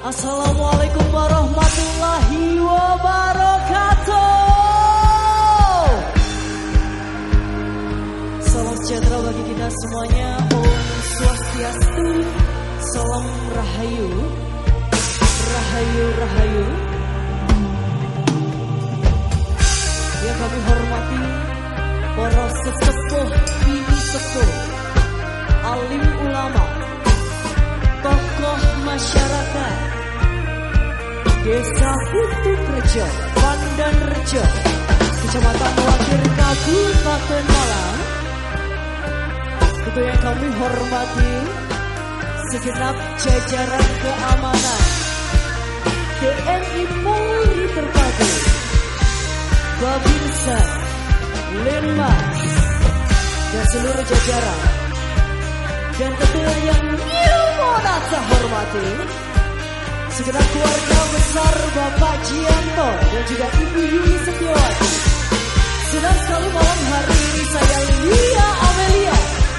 Assalamualaikum warahmatullahi wabarakatuh. Salam sejahtera bagi kita semuanya. Om Swastiastu. Salam Rahayu. Rahayu, Rahayu. Yang kami hormati para sesepuh, bini sepuh, alim ulama, tokoh masyarakat, Desa Putu Rejo, Pandan Rejo, Kecamatan Wakir Kabupaten Malang. Itu yang kami hormati segenap jajaran keamanan TNI Polri terpadu Babinsa Lenmas dan seluruh jajaran dan tentunya yang new monata hormati. Segenap keluarga besar Bapak Jianto dan juga Ibu Yuni Setiawati. Senang sekali malam hari ini saya Lia Amelia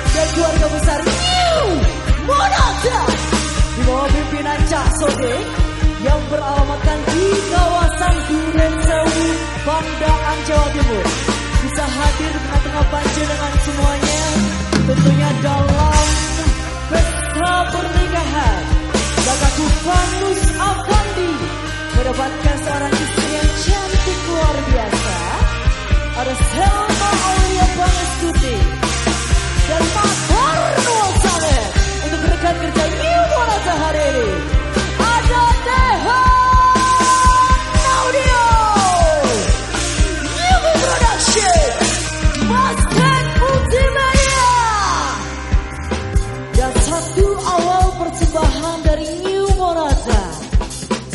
dan keluarga besar New Monata di bawah pimpinan Cak Sode yang beralamatkan di kawasan Duren Sewu, Pandaan, Jawa Timur. Bisa hadir di tengah banjir dengan semuanya, tentunya dalam pesta pernikahan. Kakakku Vanus Avandi mendapatkan seorang istri yang cantik luar biasa. Ada Selma Aulia Pangestuti dan Pak Karno Saleh untuk rekan kerja New Monata hari.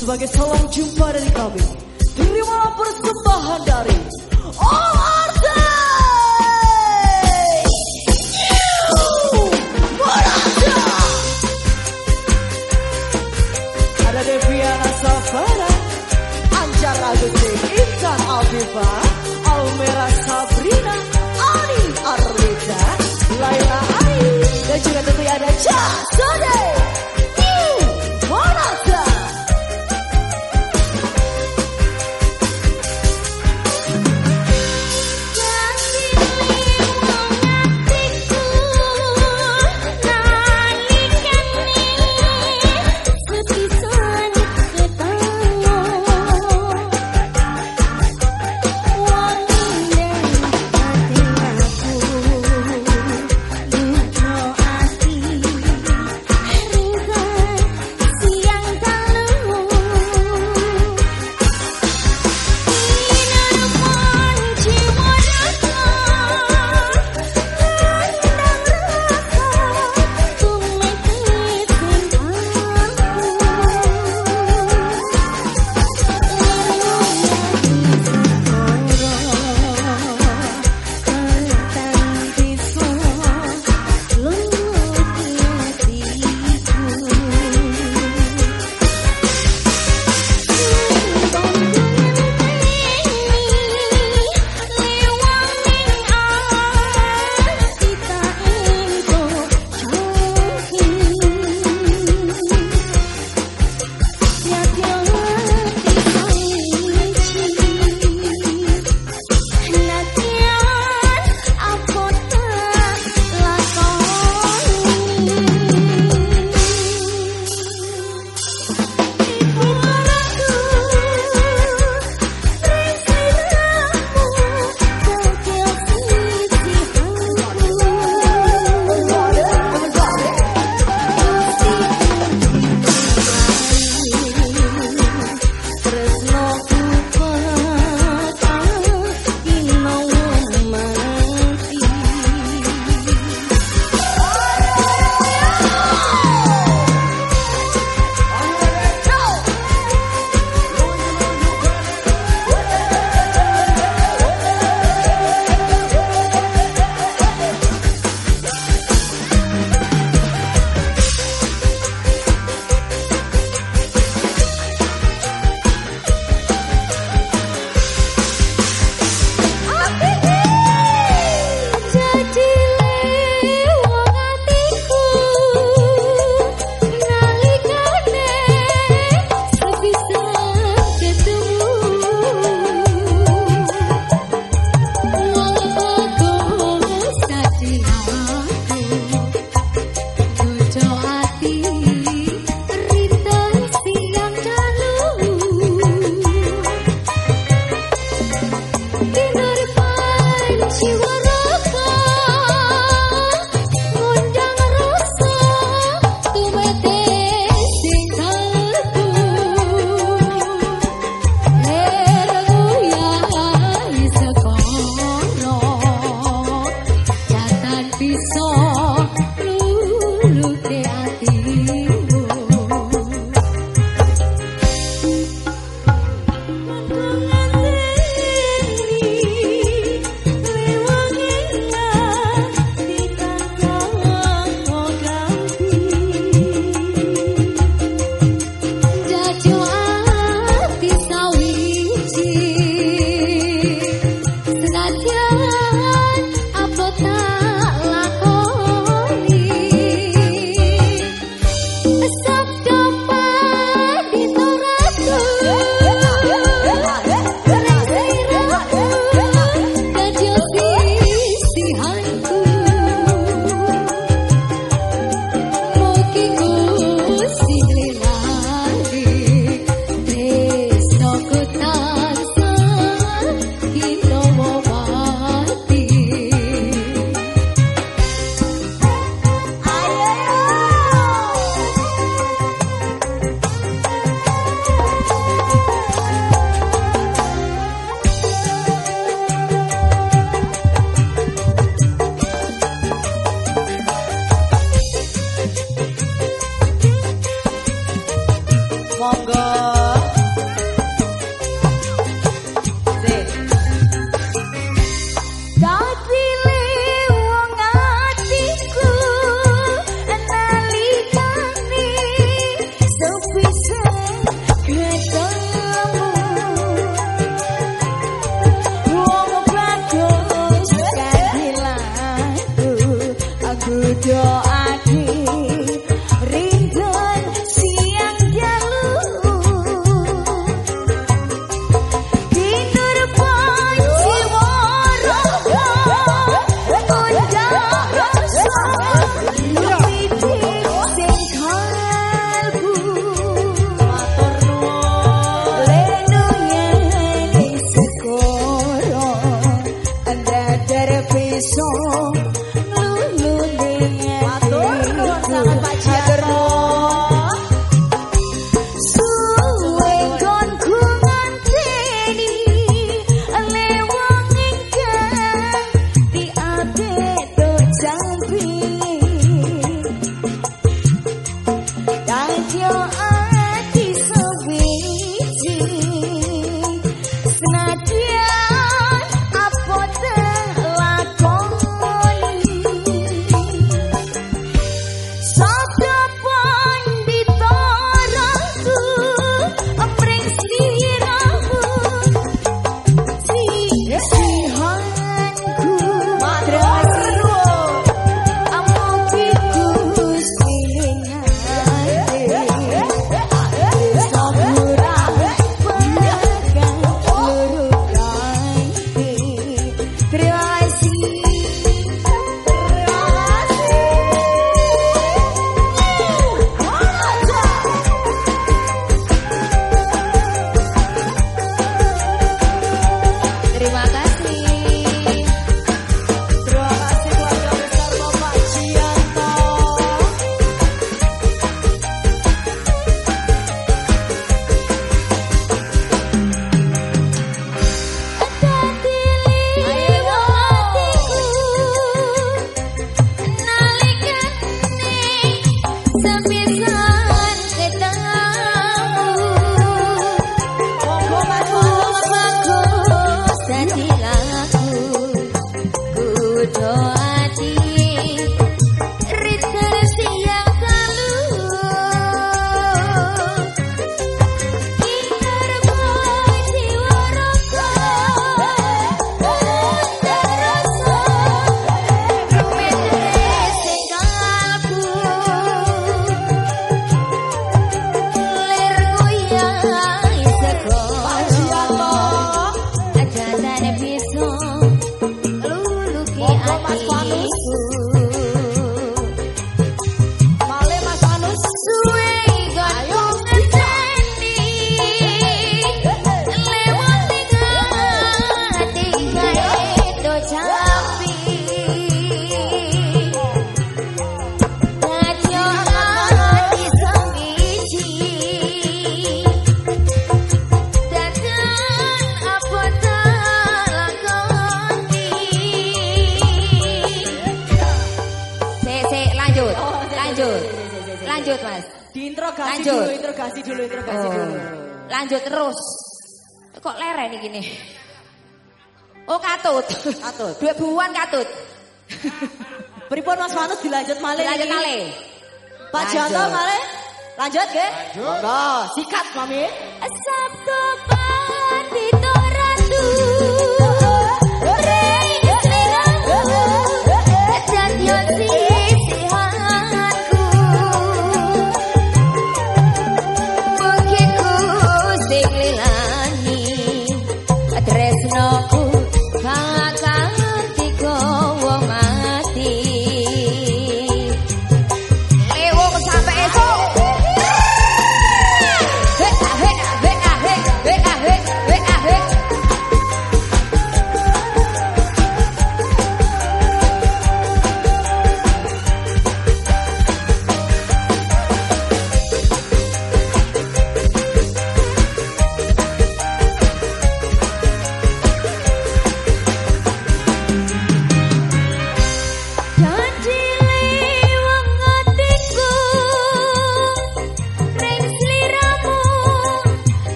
Sebagai salam jumpa dari kami. Terimalah persembahan dari All Artists Sabrina, Ani Arlita, Laila Ai, dan juga tentunya ada Ca Sode,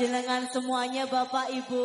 panjenengan semuanya Bapak Ibu.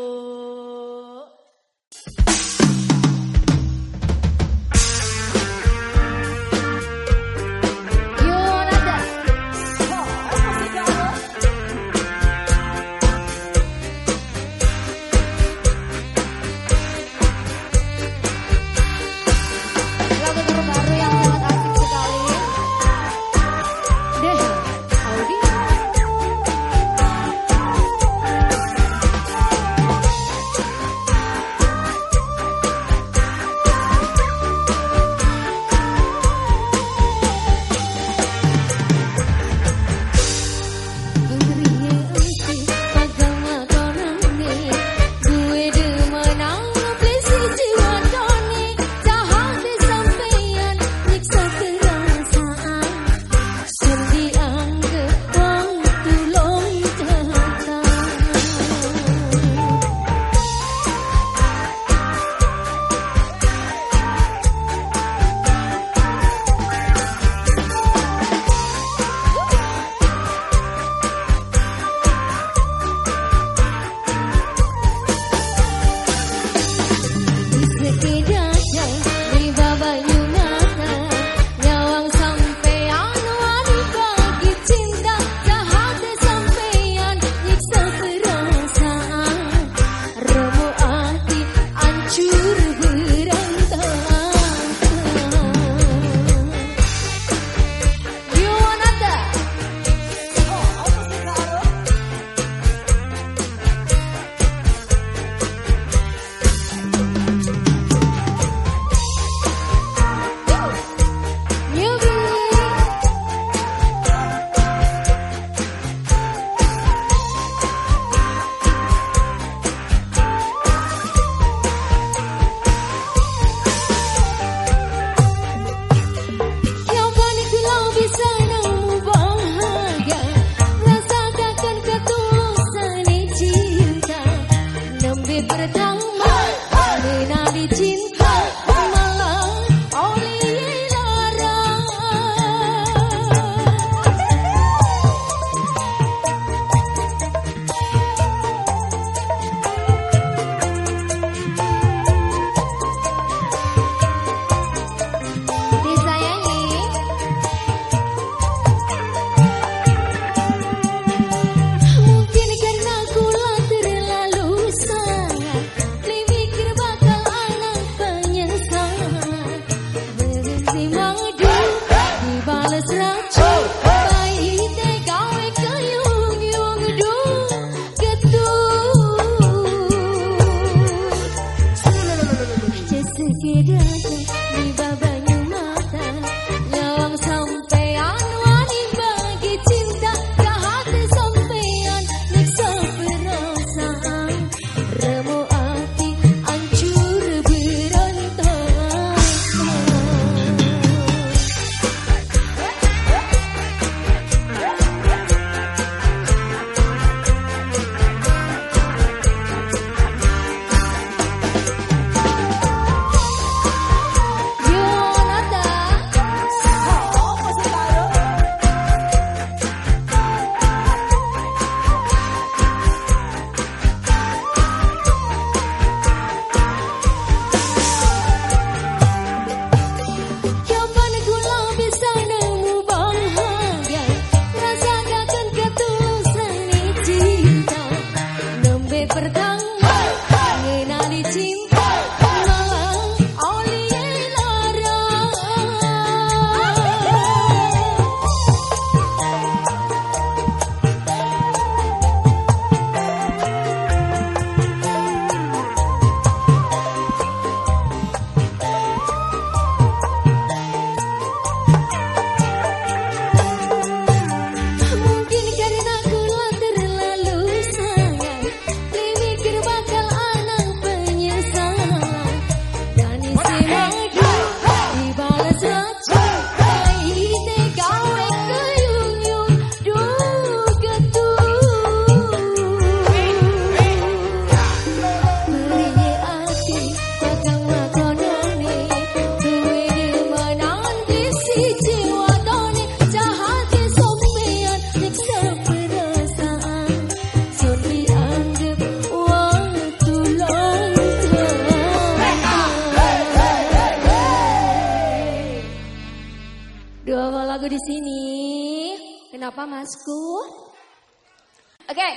Oke, okay,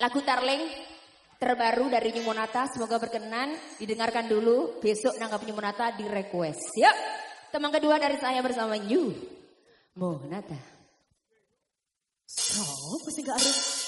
lagu Tarling terbaru dari Nyumonata semoga berkenan didengarkan dulu besok nanggap Nyumonata di request. Yuk, teman kedua dari saya bersama Nyu Monata. Pasti gak ada.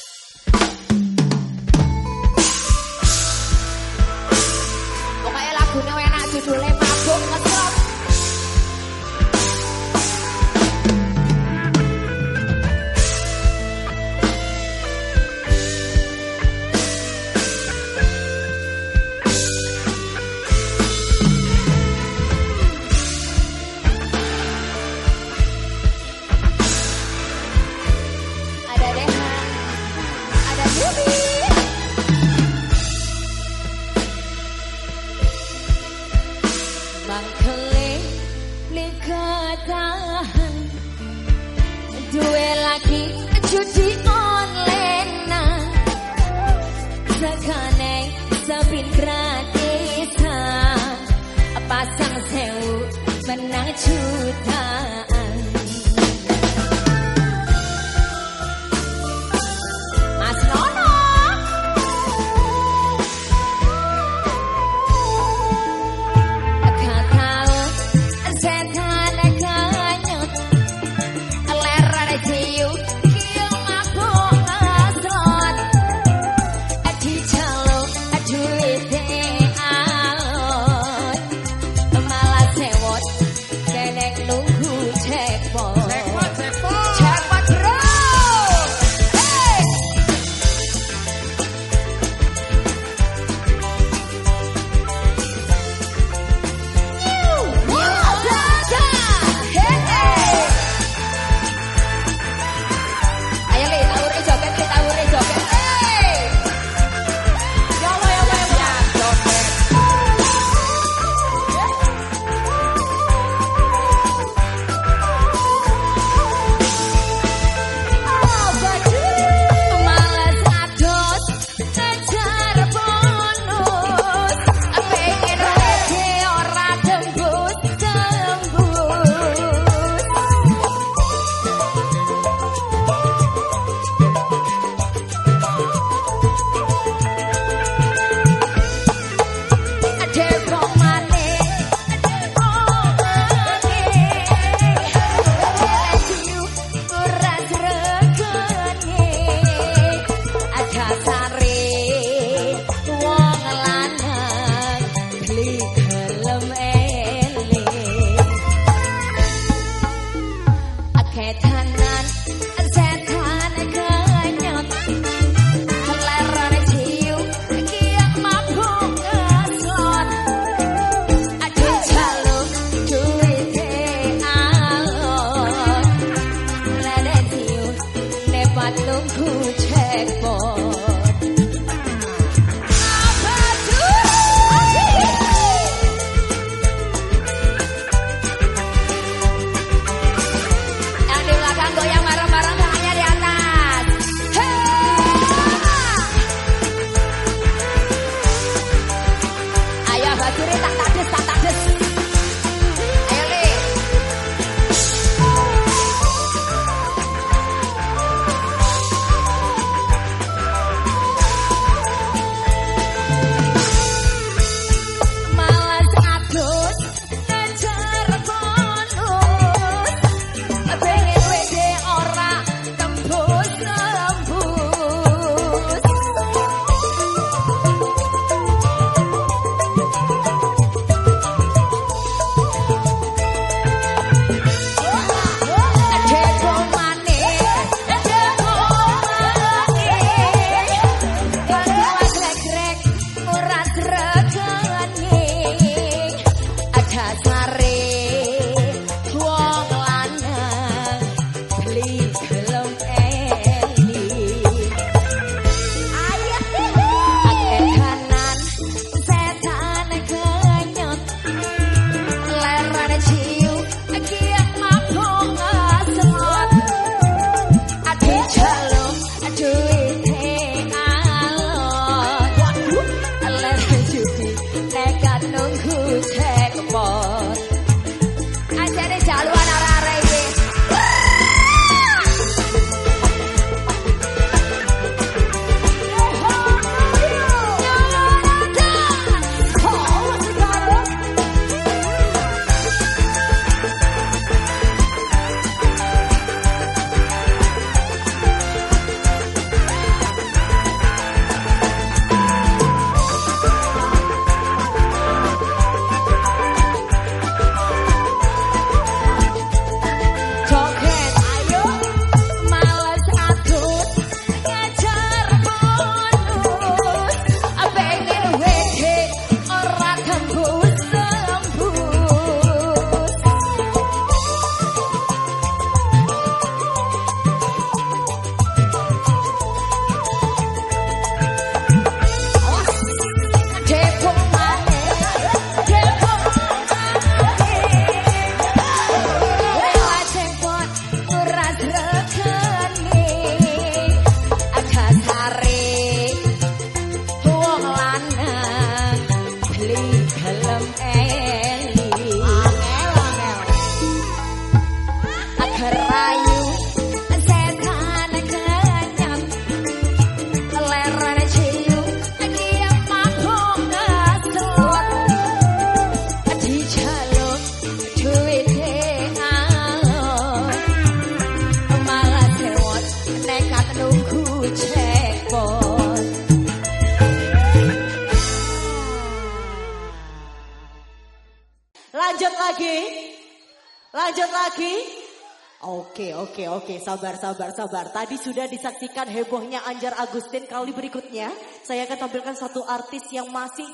Sabar, sabar, sabar. Tadi sudah disaksikan hebohnya Anjar Agustin. Kali berikutnya, saya akan tampilkan satu artis yang masih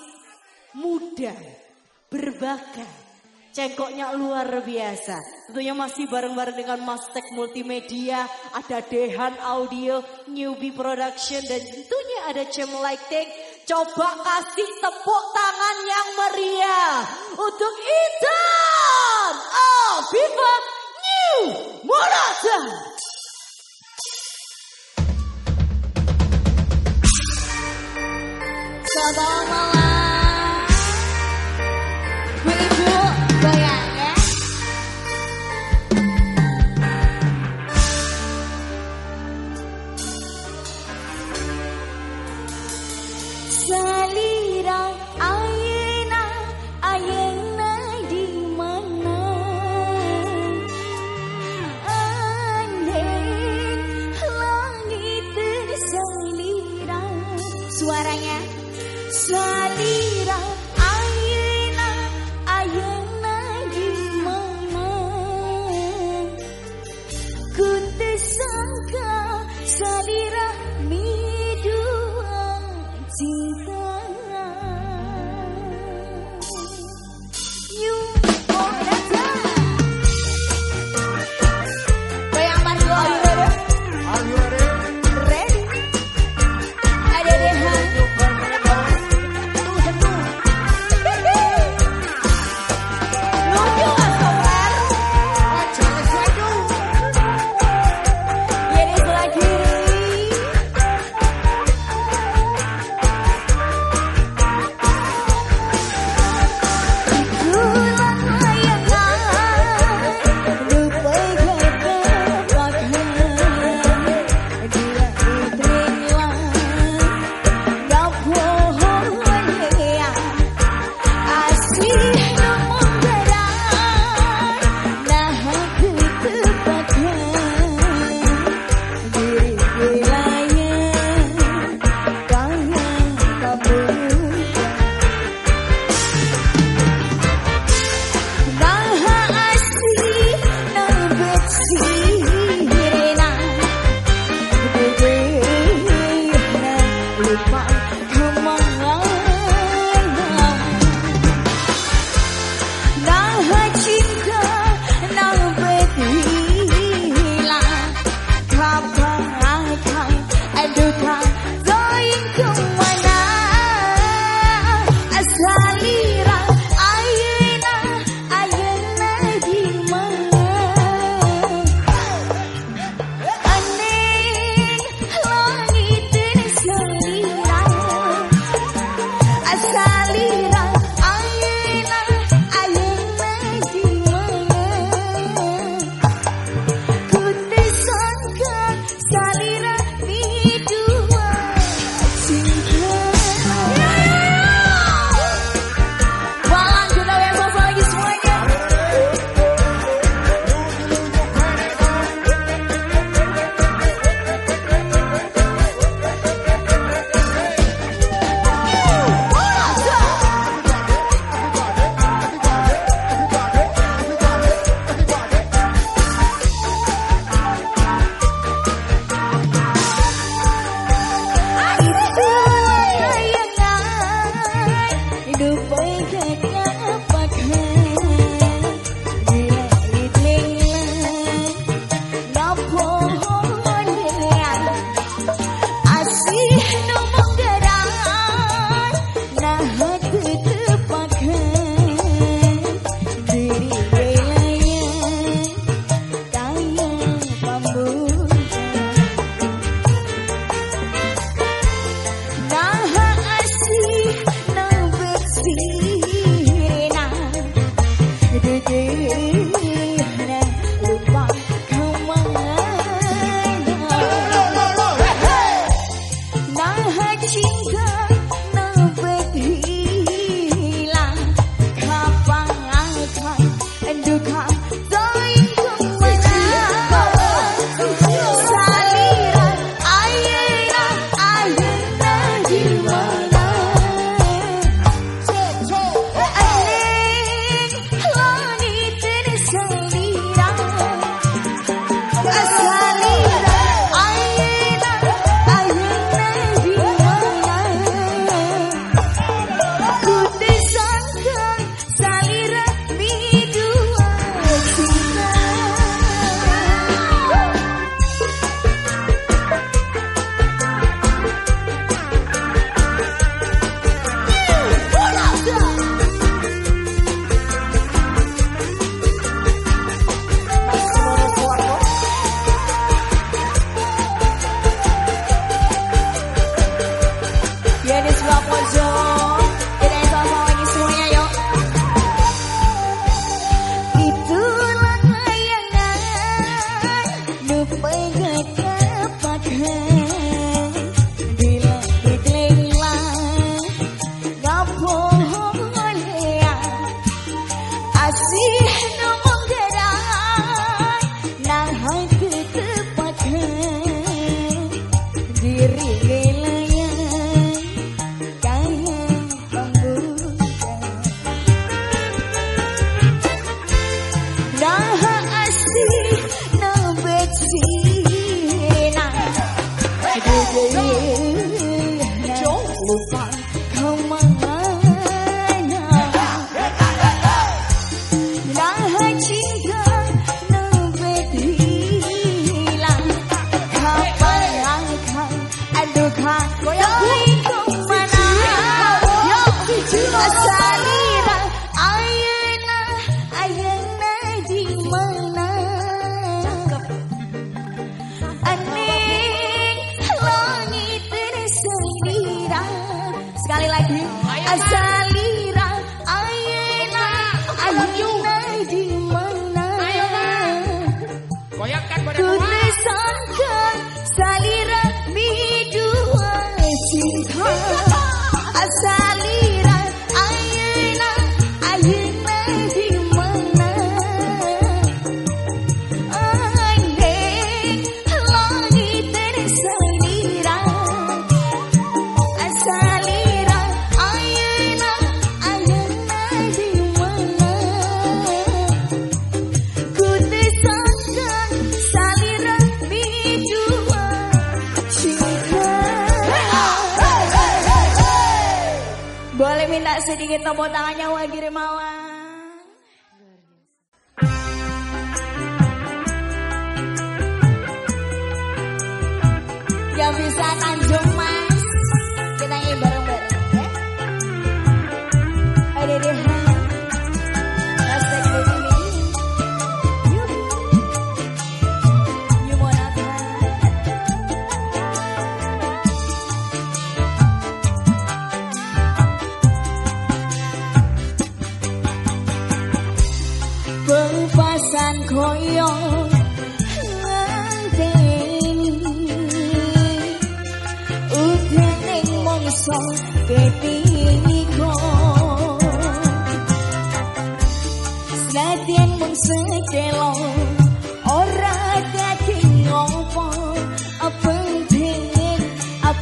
muda, berbakat, Cengkoknya luar biasa. Tentunya masih bareng-bareng dengan Mastek Multimedia, ada Dehan Audio, Newbie Production, dan tentunya ada Cem Lighting. Coba kasih tepuk tangan yang meriah untuk Ethan Viva New Morata.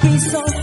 be so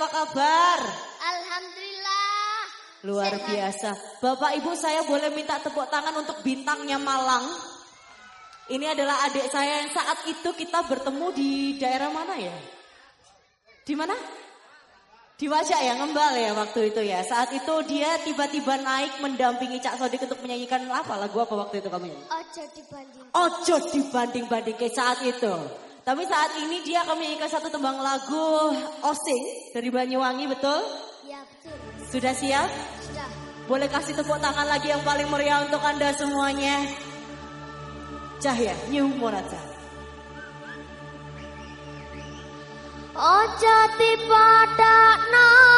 apa kabar? Alhamdulillah. Luar biasa. Bapak Ibu saya boleh minta tepuk tangan untuk bintangnya Malang. Ini adalah adik saya yang saat itu kita bertemu di daerah mana ya? Di mana? Di Wajak ya, ngembal ya waktu itu ya. Saat itu dia tiba-tiba naik mendampingi Cak Sodik untuk menyanyikan apa lagu apa waktu itu kamu nyanyi? Ojo dibanding. Ojo dibanding-banding ke saat itu. Tapi saat ini dia akan menyanyikan satu tembang lagu Osing dari Banyuwangi, betul? Ya betul. Sudah siap? Sudah. Boleh kasih tepuk tangan lagi yang paling meriah untuk Anda semuanya. Cahya, New Morata. Ojo dipadakno isan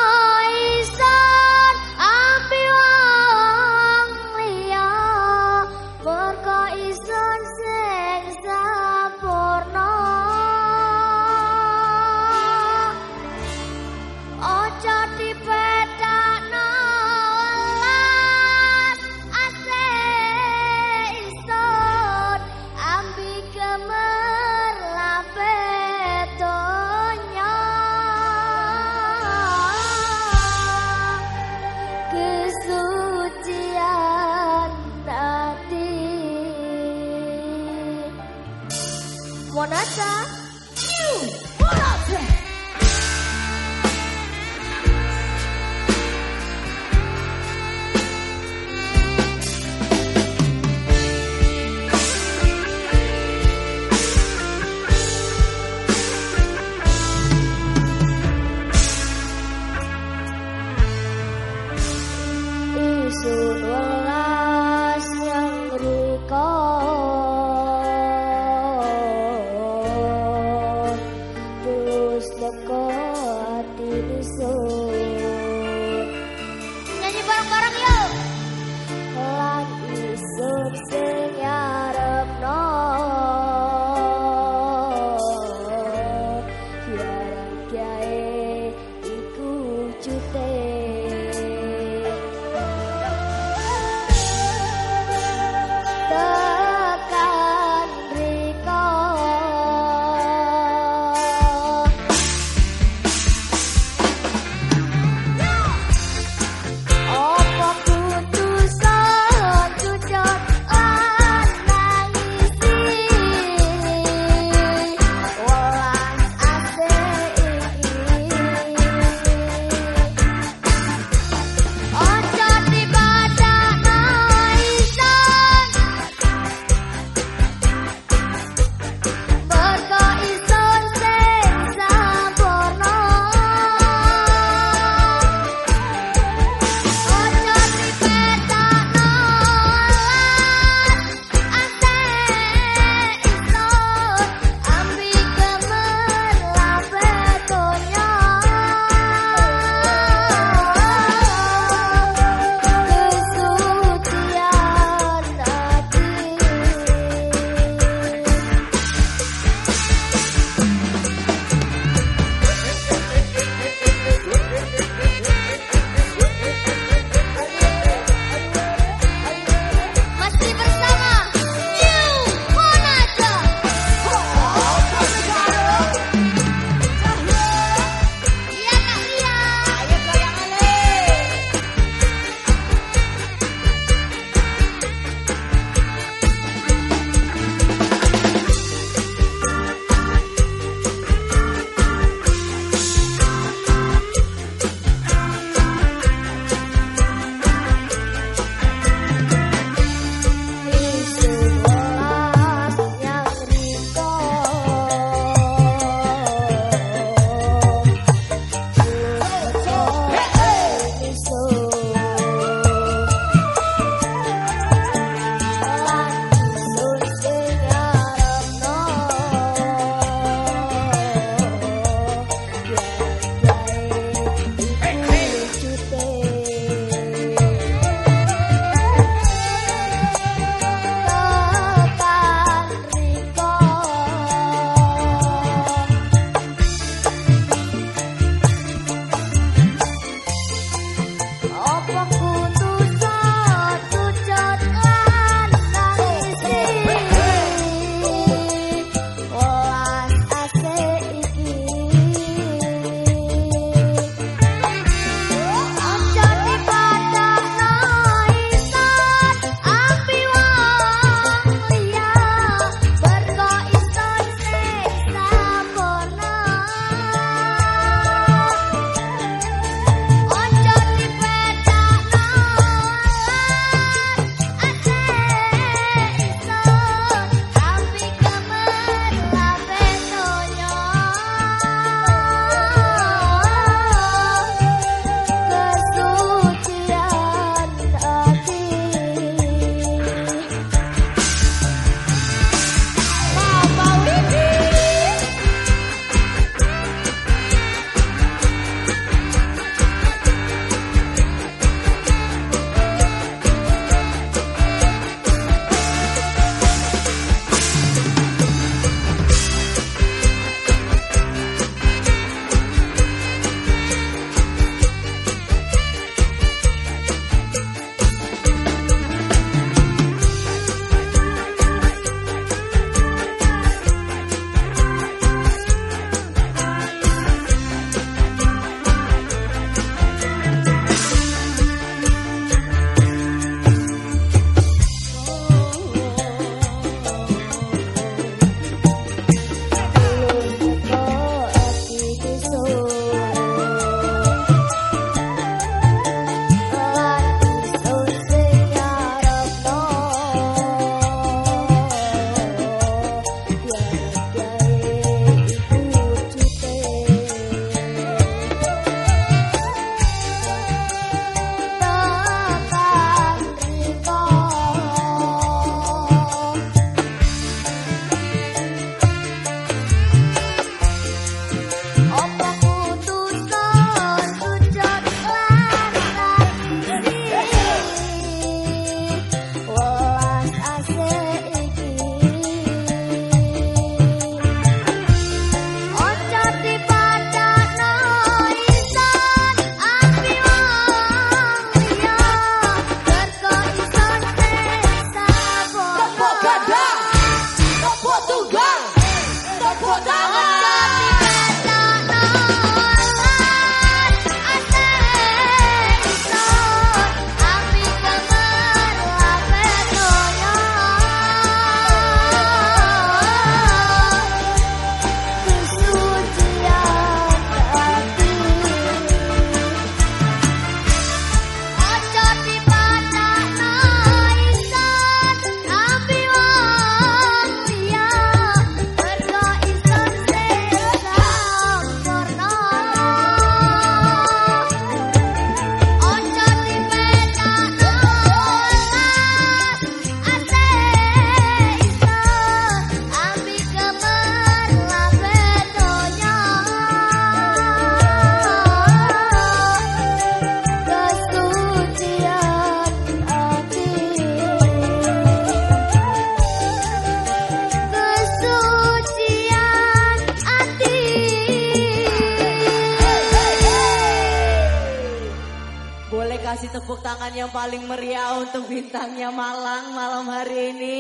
paling meriah untuk bintangnya Malang malam hari ini.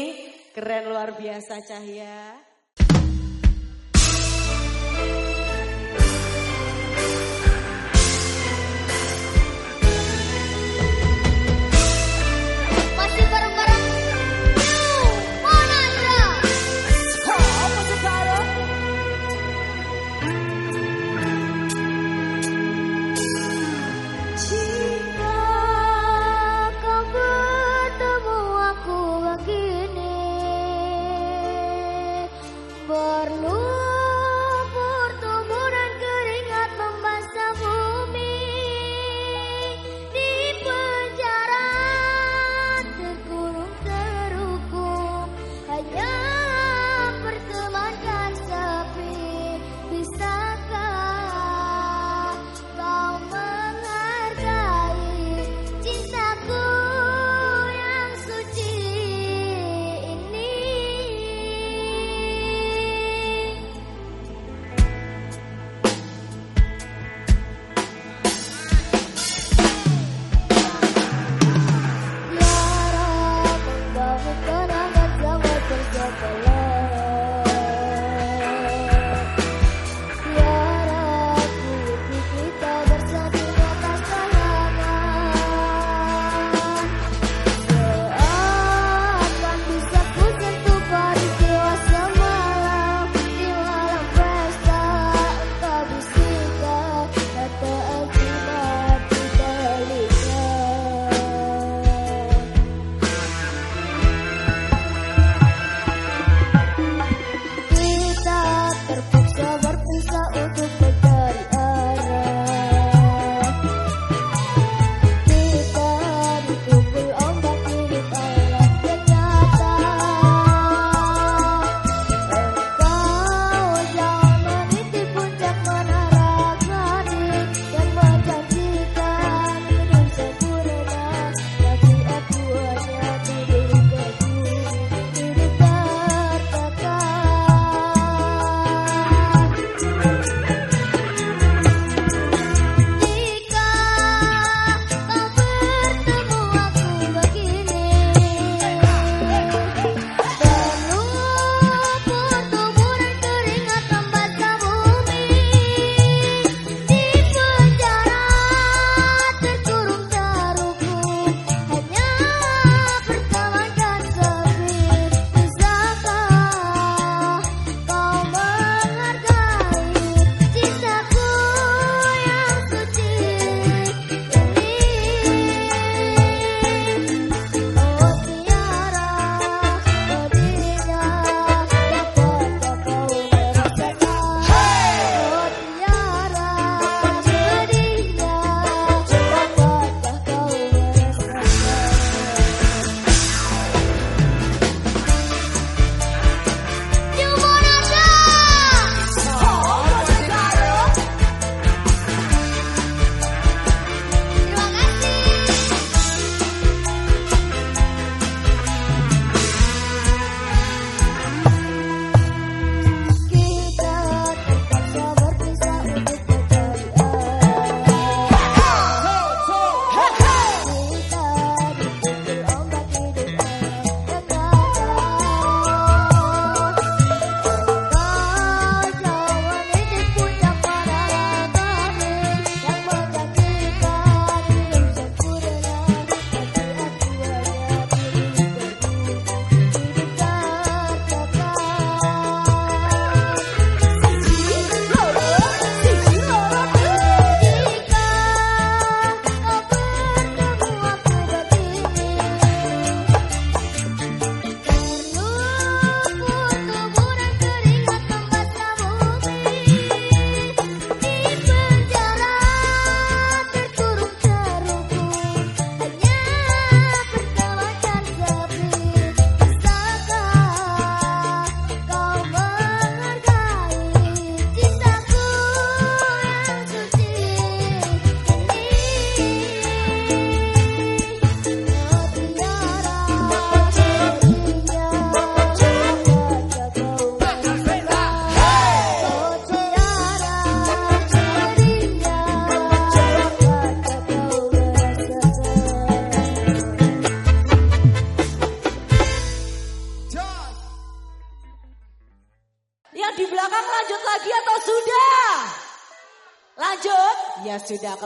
Keren luar biasa Cahya.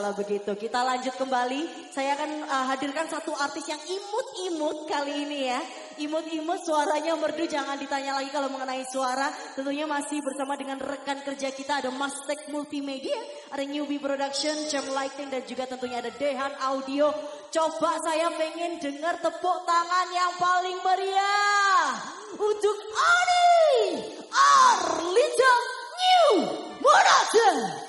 kalau begitu. Kita lanjut kembali. Saya akan uh, hadirkan satu artis yang imut-imut kali ini ya. Imut-imut suaranya merdu. Jangan ditanya lagi kalau mengenai suara. Tentunya masih bersama dengan rekan kerja kita. Ada Mastek Multimedia. Ada Newbie Production. Jam Lighting. Dan juga tentunya ada Dehan Audio. Coba saya pengen dengar tepuk tangan yang paling meriah. Untuk Ani Arlita New Production.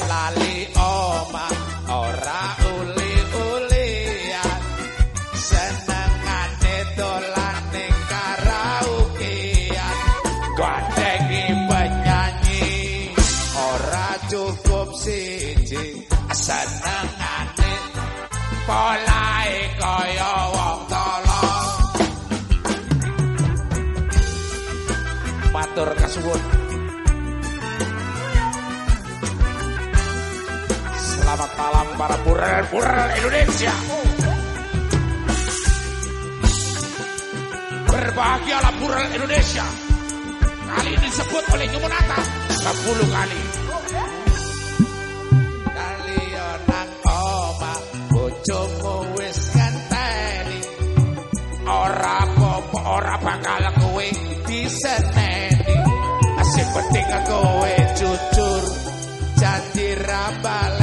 slyly para Purrel Purrel Indonesia. Berbahagialah Purrel Indonesia. Kali ini disebut oleh Nyumunata 10 kali. Kali nang oma bojomu wis ngenteni. Ora apa ora bakal kowe diseneni. Sing penting kowe jujur jadi rabal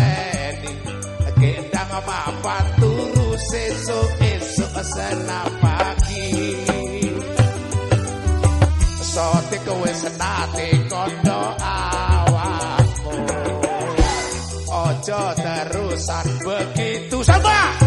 besok esok sana pagi sote kowe senate kondo awakmu. Ojo terusan begitu. Sampai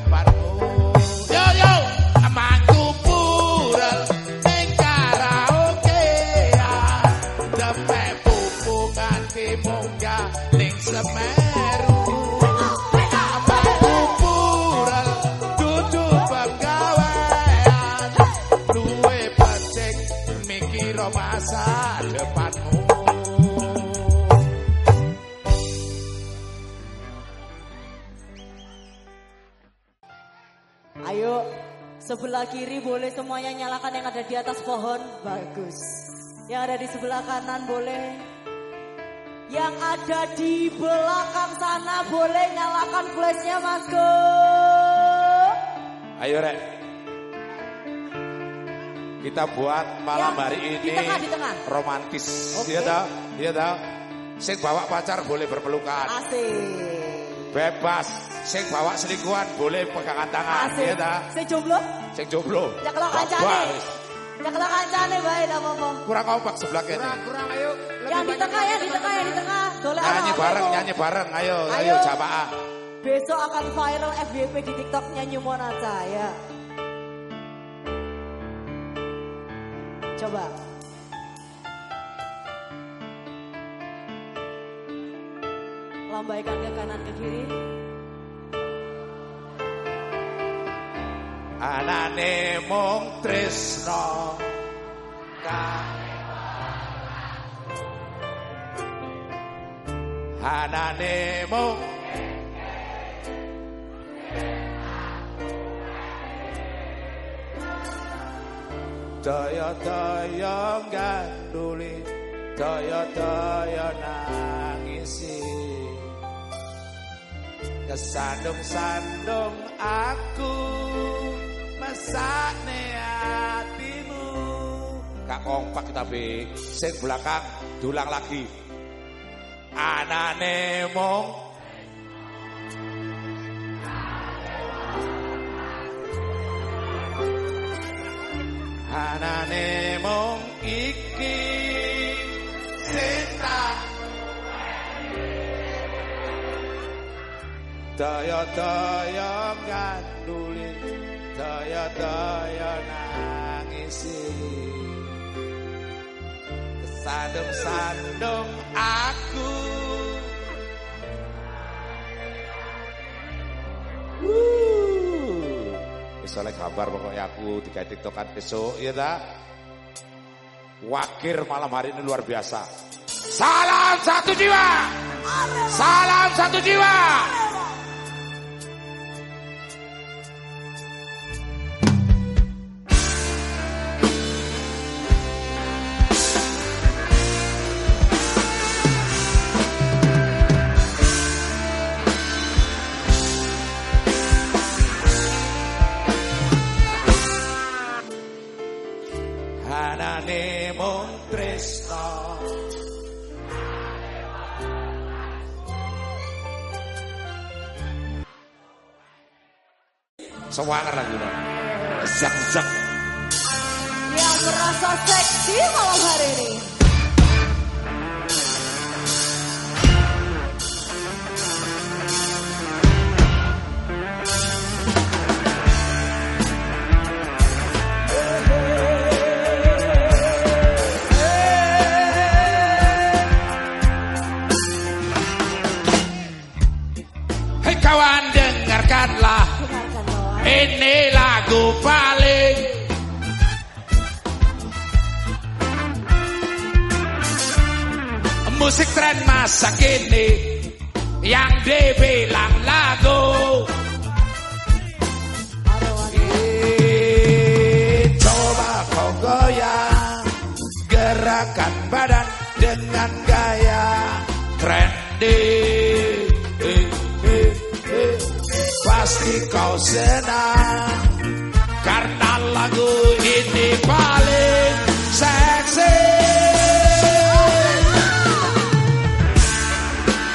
prepara. Semuanya nyalakan yang ada di atas pohon. Bagus. Yang ada di sebelah kanan boleh. Yang ada di belakang sana boleh nyalakan flashnya Mas Go. Ayo rek. Kita buat malam Yang hari di ini tengah, di tengah. romantis. Oke. Iya tau? Iya tau? Sing bawa pacar boleh berpelukan. Asik. Bebas. Sing bawa selingkuhan boleh pegangan tangan. Asik. Iya tau? Saya jomblo? Sing jomblo. Ya kalau kancane. Ya kalau kancane baik enggak apa-apa. Kurang kompak sebelah kene. Yang di tengah ya, di tengah ya, di tengah. Dolek Nyanyi bareng, apa? nyanyi bareng. Ayo, ayo, Ayo. jamaah. Besok akan viral FYP di TikTok nyanyi Monata ya. Coba. Lambaikan ke kanan ke kiri. Anane mung tresno. Anane mung Daya-daya ganduli Daya-daya nangisi Kesandung-sandung aku Mesakne hatimu. Kak kompak tapi Sing belakang dulang lagi. Anane mung. Anane mung iki Sinta Daya-daya nganduli Daya-daya nangisi Kesandung-sandung aku Wuh. Wis oleh gambar pokoknya aku tiga tiktokan besok ya ta. Wakir malam hari ini luar biasa. Salam satu jiwa. Salam satu jiwa. Semangat lagi dong. Zak zak. Yang merasa seksi malam hari ini. Kawan dengarkanlah ini lagu paling musik tren masa kini yang dibilang lagu coba kau goyang gerakan badan dengan gaya trending pasti kau senang karena lagu ini paling seksi.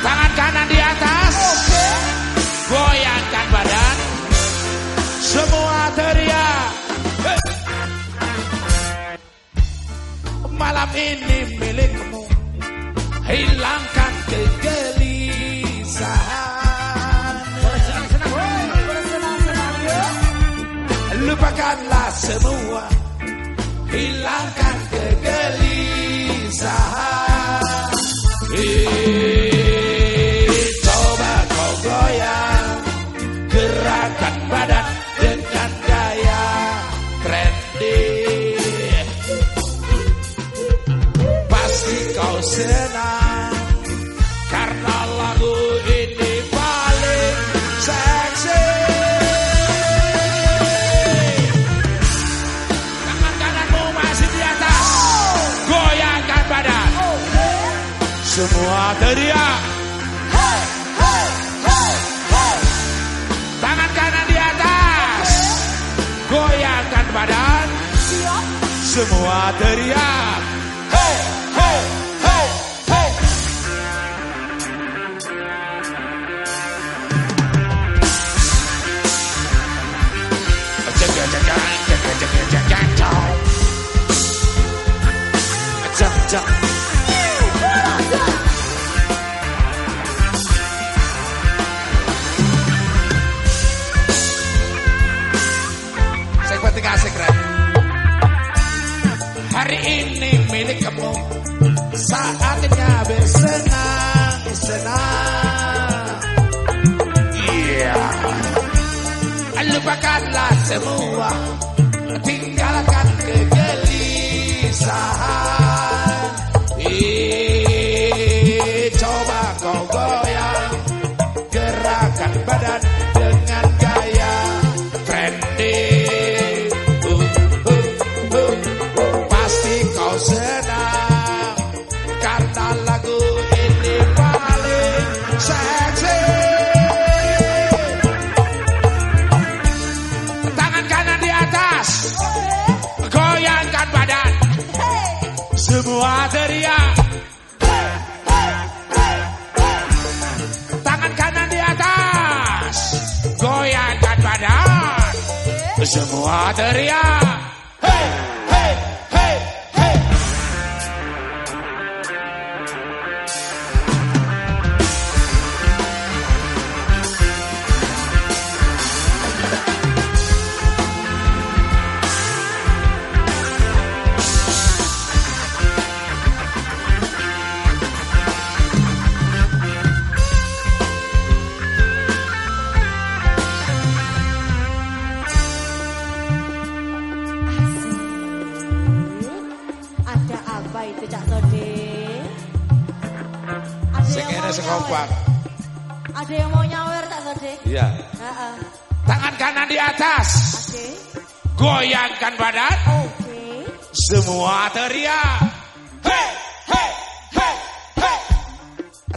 Tangan kanan di atas. Goyangkan badan. Semua teriak malam ini milikmu semua hilangkan kegelisahan. Eh, semua teriak Lupakanlah semua Tinggalkan kegelisahan Semua teriak atas Oke. Goyangkan badan Oke. Semua teriak. Hei, hei, hei, hei.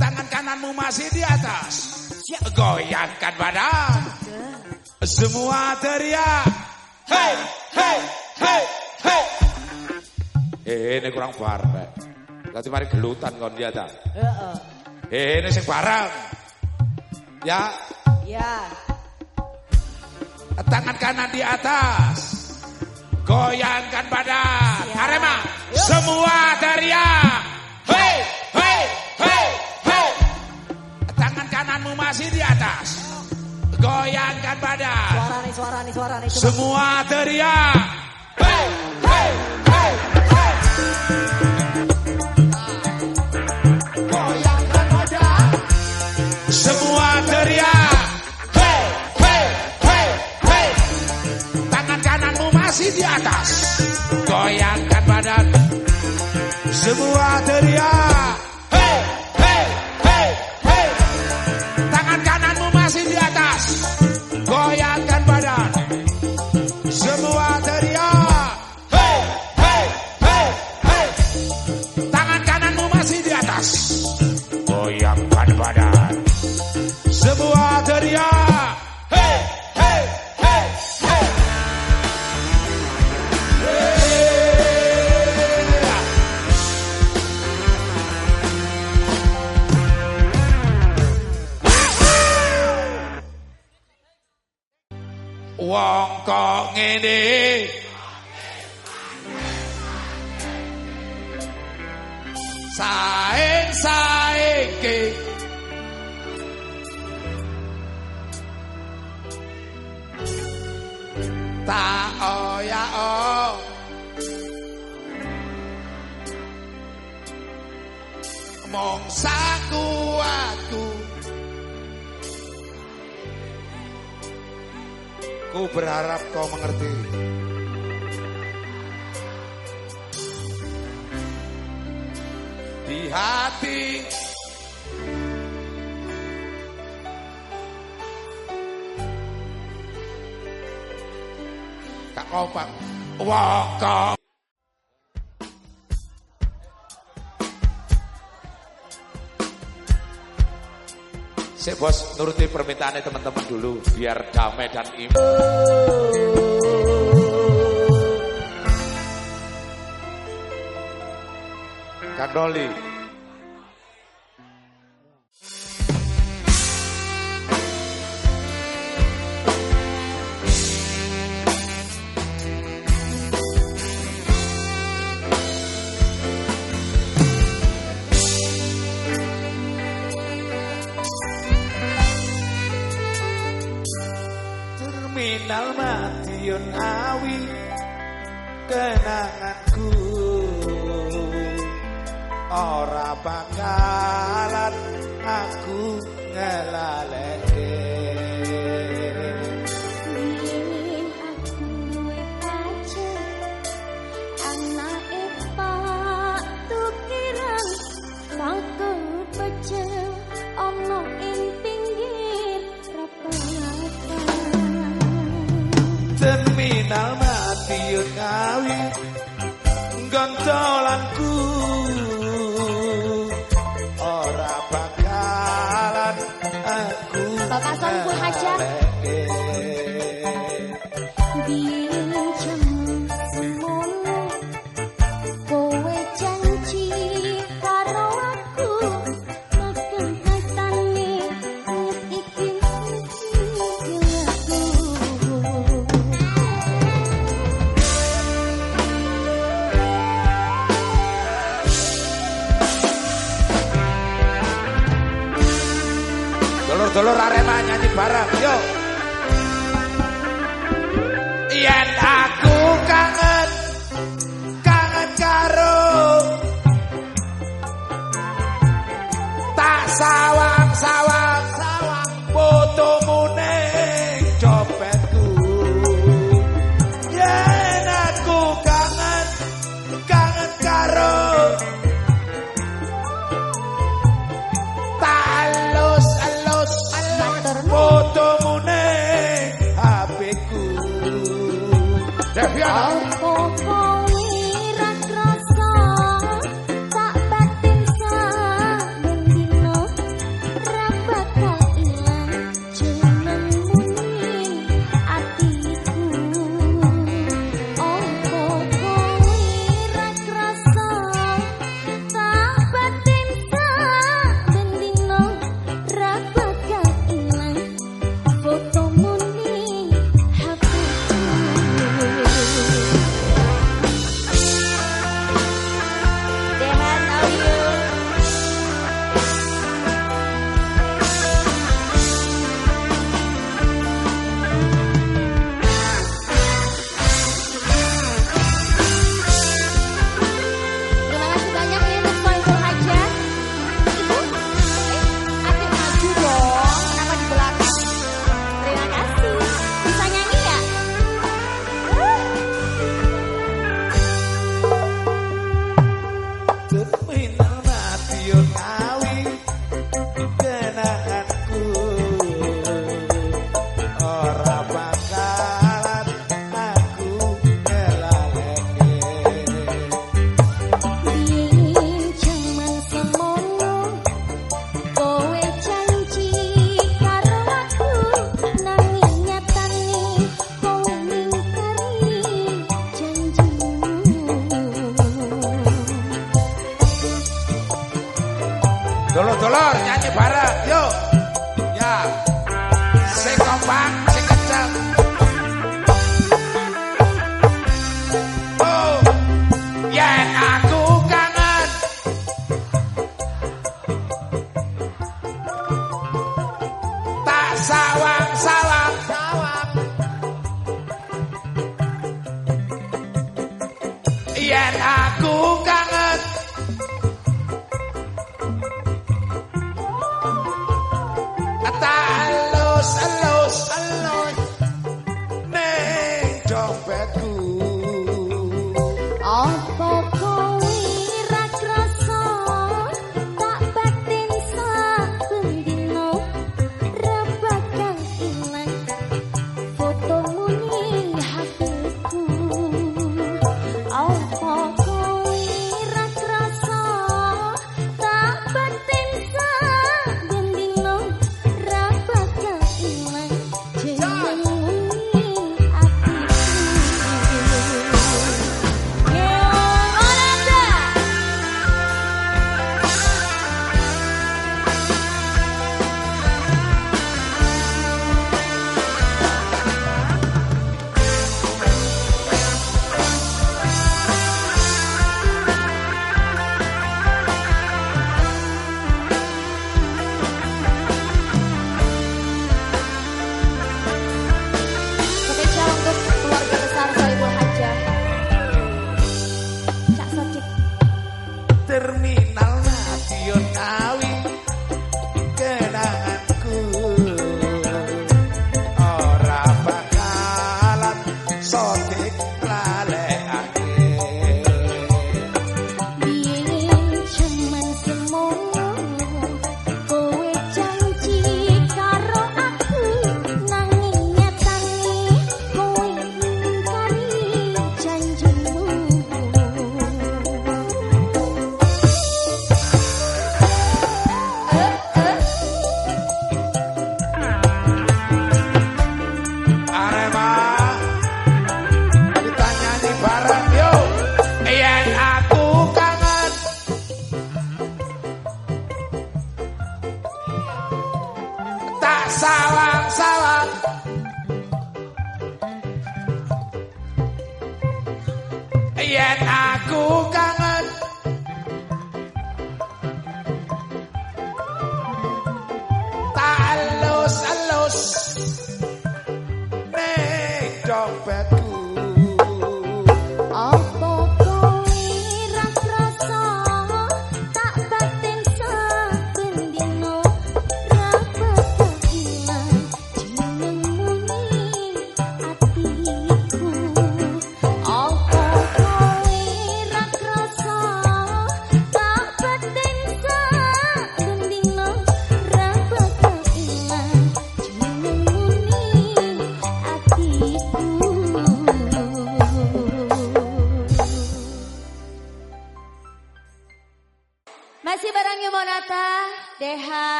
Tangan kananmu masih di atas. Goyangkan badan. Semua teriak. Hei, hei, hei, hei. Eh, ini kurang bareng. Nanti mari gelutan kon dia ta. Heeh. Eh, ini sing bareng. Ya, Ya. Tangan kanan di atas. Goyangkan badan. Siap. Arema, semua teriak. Hei, hei, hei, hei. Tangan kananmu masih di atas. Goyangkan badan. Suara nih, suara nih, suara nih. Semua teriak. Hei, hei, hei, hei. Masih di atas. Goyangkan badan. Semua teriak. hoàng có nghe đi. Sai sai kỳ. Ta ơi ya ơi. Mong sa ku aku Ku berharap kau mengerti. Di hati Kak Kopak Wakak Sik bos, nuruti permintaannya teman-teman dulu biar damai dan iman. Kang Doli.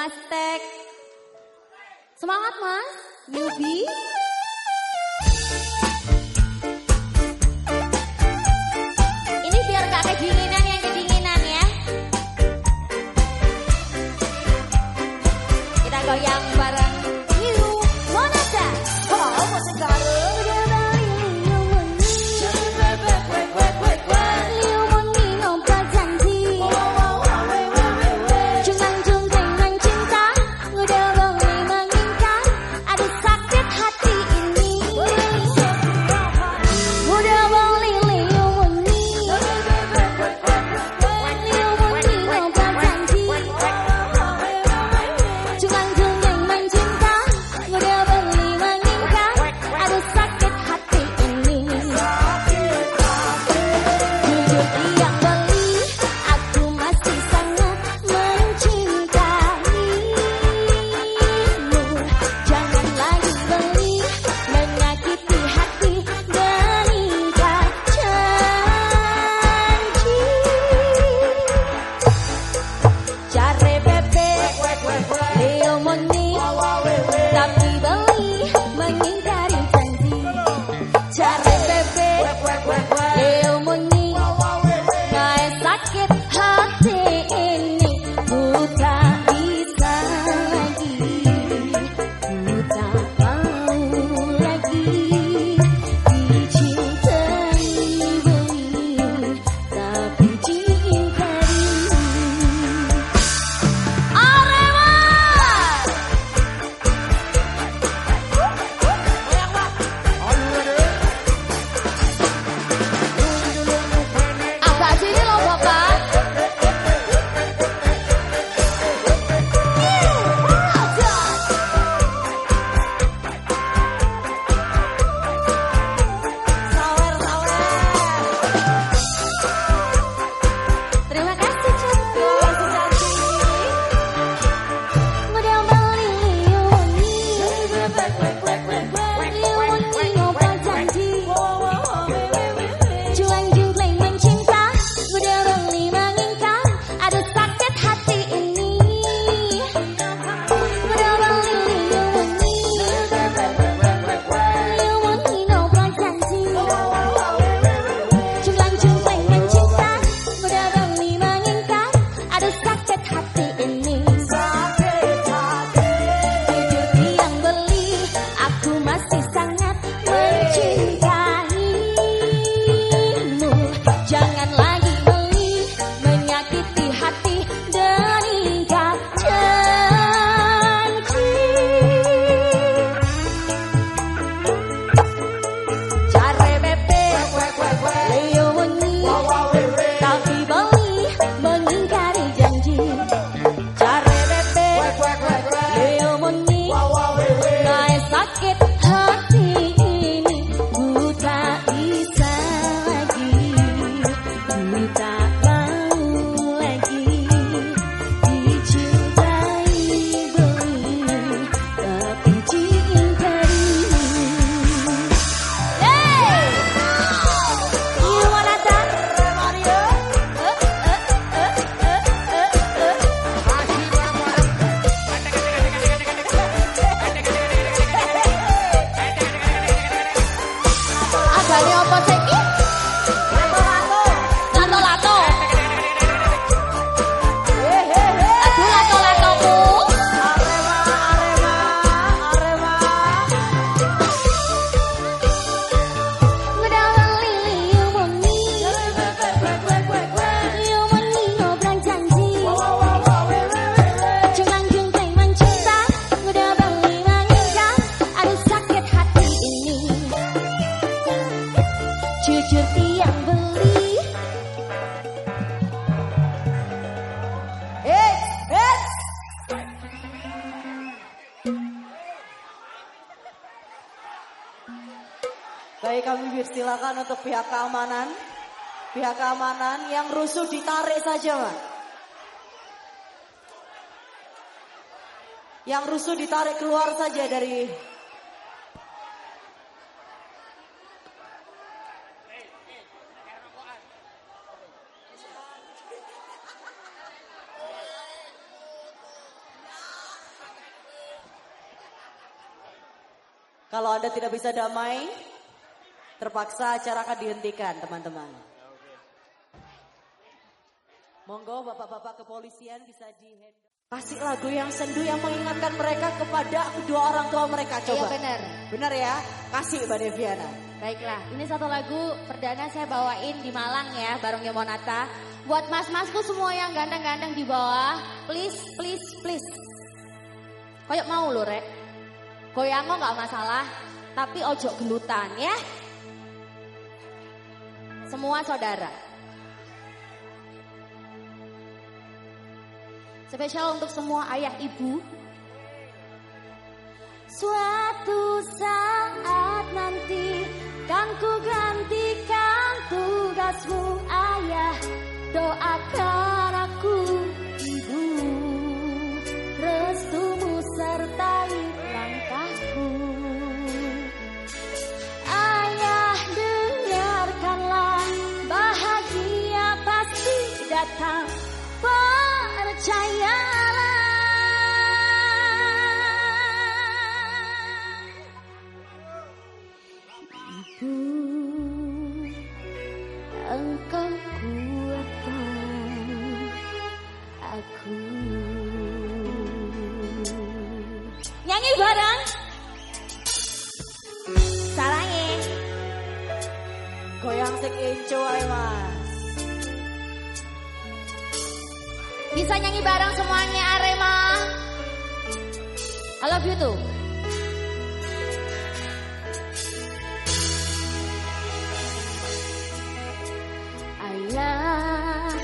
Ada Keamanan yang rusuh ditarik saja, Mas. Yang rusuh ditarik keluar saja dari Kalau Anda tidak bisa damai, terpaksa acara akan dihentikan, teman-teman. Monggo Bapak-bapak kepolisian bisa di Kasih lagu yang sendu yang mengingatkan mereka kepada kedua orang tua mereka. Coba. Iya benar. Benar ya? Kasih Mbak Deviana. Baiklah, ini satu lagu perdana saya bawain di Malang ya, bareng Monata. Buat mas-masku semua yang ganteng-ganteng di bawah, please, please, please. Koyok mau lo rek. Goyang nggak masalah, tapi ojo gelutan ya. Semua saudara. Spesial untuk semua ayah ibu. Suatu saat nanti kan ku gantikan tugasmu ayah doakan Plastik Incu ayo mas Bisa nyanyi bareng semuanya Arema. I love you too. Ayah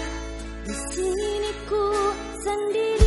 Di sini ku sendiri.